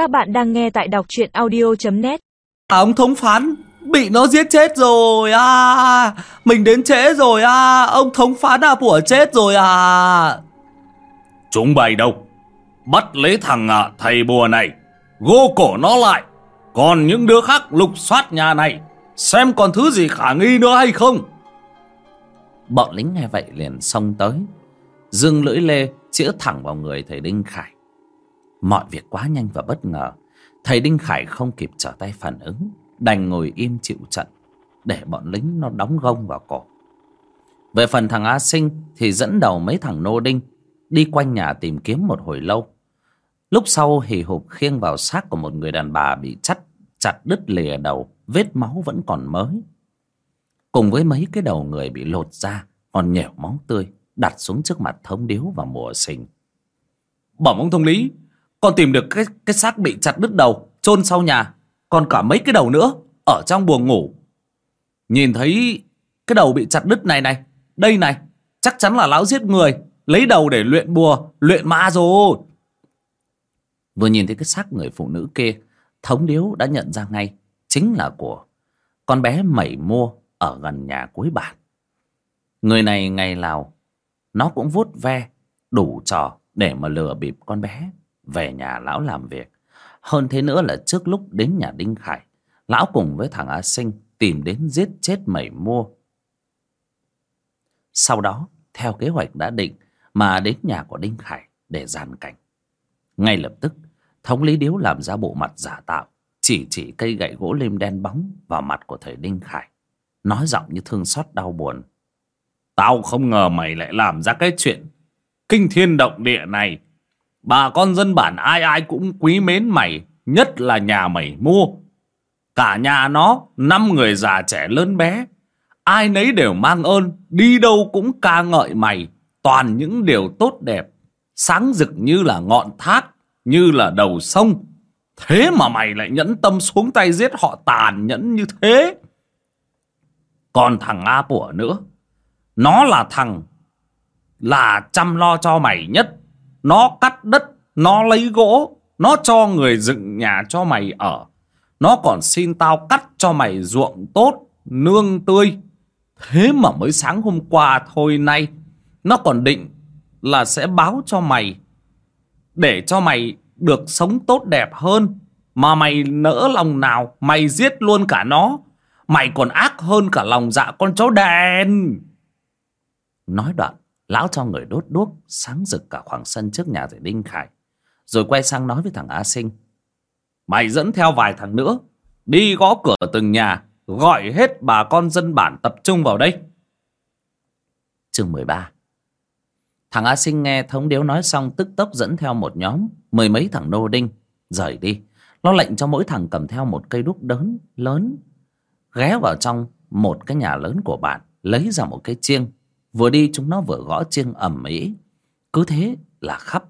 Các bạn đang nghe tại đọc truyện audio.net À, ông thống phán bị nó giết chết rồi à. Mình đến trễ rồi à. Ông thống phán à của chết rồi à. Chúng bày đâu? Bắt lấy thằng à, thầy bùa này Gô cổ nó lại. Còn những đứa khác lục soát nhà này Xem còn thứ gì khả nghi nữa hay không? Bọn lính nghe vậy liền xông tới. Dương lưỡi lê chĩa thẳng vào người thầy Đinh Khải Mọi việc quá nhanh và bất ngờ. Thầy Đinh Khải không kịp trở tay phản ứng, Đành ngồi im chịu trận, Để bọn lính nó đóng gông vào cổ. Về phần thằng A Sinh Thì dẫn đầu mấy thằng nô đinh Đi quanh nhà tìm kiếm một hồi lâu. Lúc sau hì hục khiêng vào xác của một người đàn bà Bị chặt chặt đứt lìa đầu, Vết máu vẫn còn mới. Cùng với mấy cái đầu người bị lột ra Còn nhẻo máu tươi, Đặt xuống trước mặt thống điếu và mùa sinh Bẩm ông thông lý còn tìm được cái, cái xác bị chặt đứt đầu chôn sau nhà Còn cả mấy cái đầu nữa Ở trong buồng ngủ. Nhìn thấy cái đầu bị chặt đứt này này Đây này Chắc chắn là lão giết người Lấy đầu để luyện bùa Luyện ma rồi. Vừa nhìn thấy cái xác người phụ nữ kia Thống điếu đã nhận ra ngay Chính là của con bé mẩy mua Ở gần nhà cuối bản. Người này ngày nào Nó cũng vuốt ve Đủ trò để mà lừa bịp con bé. Về nhà lão làm việc. Hơn thế nữa là trước lúc đến nhà Đinh Khải, Lão cùng với thằng A Sinh Tìm đến giết chết mẩy mua. Sau đó, Theo kế hoạch đã định Mà đến nhà của Đinh Khải Để gian cảnh. Ngay lập tức, Thống lý điếu làm ra bộ mặt giả tạo, Chỉ chỉ cây gậy gỗ lim đen bóng Vào mặt của thầy Đinh Khải, Nói giọng như thương xót đau buồn. Tao không ngờ mày lại làm ra cái chuyện Kinh thiên động địa này. Bà con dân bản ai ai cũng quý mến mày, Nhất là nhà mày mua. Cả nhà nó, Năm người già trẻ lớn bé, Ai nấy đều mang ơn, Đi đâu cũng ca ngợi mày, Toàn những điều tốt đẹp, Sáng rực như là ngọn thác, Như là đầu sông. Thế mà mày lại nhẫn tâm xuống tay giết họ tàn nhẫn như thế. Còn thằng A Pủa nữa, Nó là thằng Là chăm lo cho mày nhất. Nó cắt đất, Nó lấy gỗ, Nó cho người dựng nhà cho mày ở. Nó còn xin tao cắt cho mày ruộng tốt, Nương tươi. Thế mà mới sáng hôm qua thôi nay, Nó còn định Là sẽ báo cho mày. Để cho mày được sống tốt đẹp hơn, Mà mày nỡ lòng nào, Mày giết luôn cả nó. Mày còn ác hơn cả lòng dạ con chó đèn Nói đoạn Lão cho người đốt đuốc Sáng rực cả khoảng sân trước nhà thầy Đinh Khải, Rồi quay sang nói với thằng A Sinh. Mày dẫn theo vài thằng nữa, Đi gõ cửa từng nhà, Gọi hết bà con dân bản tập trung vào đây. Chương 13 Thằng A Sinh nghe thống điếu nói xong Tức tốc dẫn theo một nhóm Mười mấy thằng nô đinh, Rời đi. Nó lệnh cho mỗi thằng cầm theo một cây đúc đớn lớn, Ghé vào trong một cái nhà lớn của bạn, Lấy ra một cái chiêng Vừa đi chúng nó vừa gõ chiêng ầm ĩ. Cứ thế là khắp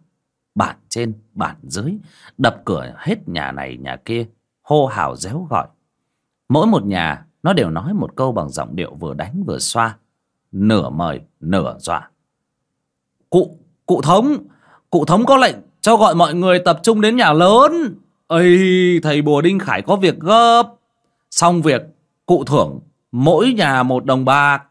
Bản trên, bản dưới Đập cửa hết nhà này nhà kia Hô hào réo gọi. Mỗi một nhà nó đều nói một câu bằng giọng điệu vừa đánh vừa xoa Nửa mời, nửa dọa. Cụ, cụ thống Cụ thống có lệnh cho gọi mọi người tập trung đến nhà lớn. Ây thầy bùa đinh khải có việc gấp. Xong việc cụ thưởng mỗi nhà một đồng bạc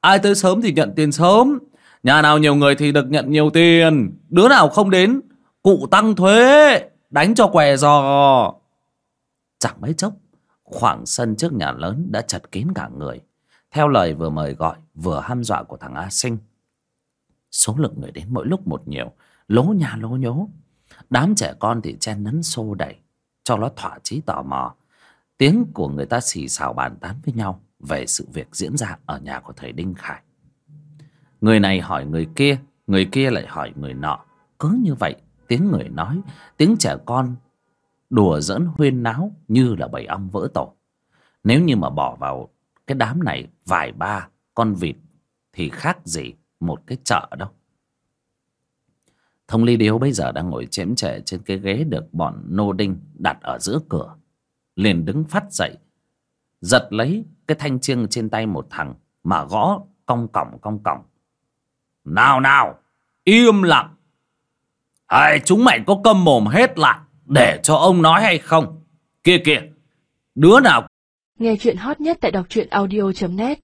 ai tới sớm thì nhận tiền sớm. Nhà nào nhiều người thì được nhận nhiều tiền. Đứa nào không đến, cụ tăng thuế, đánh cho què giò. Chẳng mấy chốc, khoảng sân trước nhà lớn đã chật kín cả người. Theo lời vừa mời gọi, vừa hăm dọa của thằng a sinh. Số lượng người đến mỗi lúc một nhiều, lố nhà lố nhố. Đám trẻ con thì chen nấn xô đẩy, cho nó thỏa chí tò mò. Tiếng của người ta xì xào bàn tán với nhau về sự việc diễn ra ở nhà của thầy đinh khải. Người này hỏi người kia người kia lại hỏi người nọ. Cứ như vậy, tiếng người nói, tiếng trẻ con đùa giỡn huyên náo như là bầy ong vỡ tổ. Nếu như mà bỏ vào cái đám này vài ba con vịt thì khác gì một cái chợ đâu. Thông ly điếu bây giờ đang ngồi chém trẻ trên cái ghế được bọn nô đinh đặt ở giữa cửa, liền đứng phát dậy giật lấy cái thanh chiêng trên tay một thằng mà gõ cong cỏng cong cỏng nào nào, im lặng. Hai chúng mày có câm mồm hết lại để cho ông nói hay không? Kia kìa đứa nào Nghe chuyện hot nhất tại đọc truyện audio.net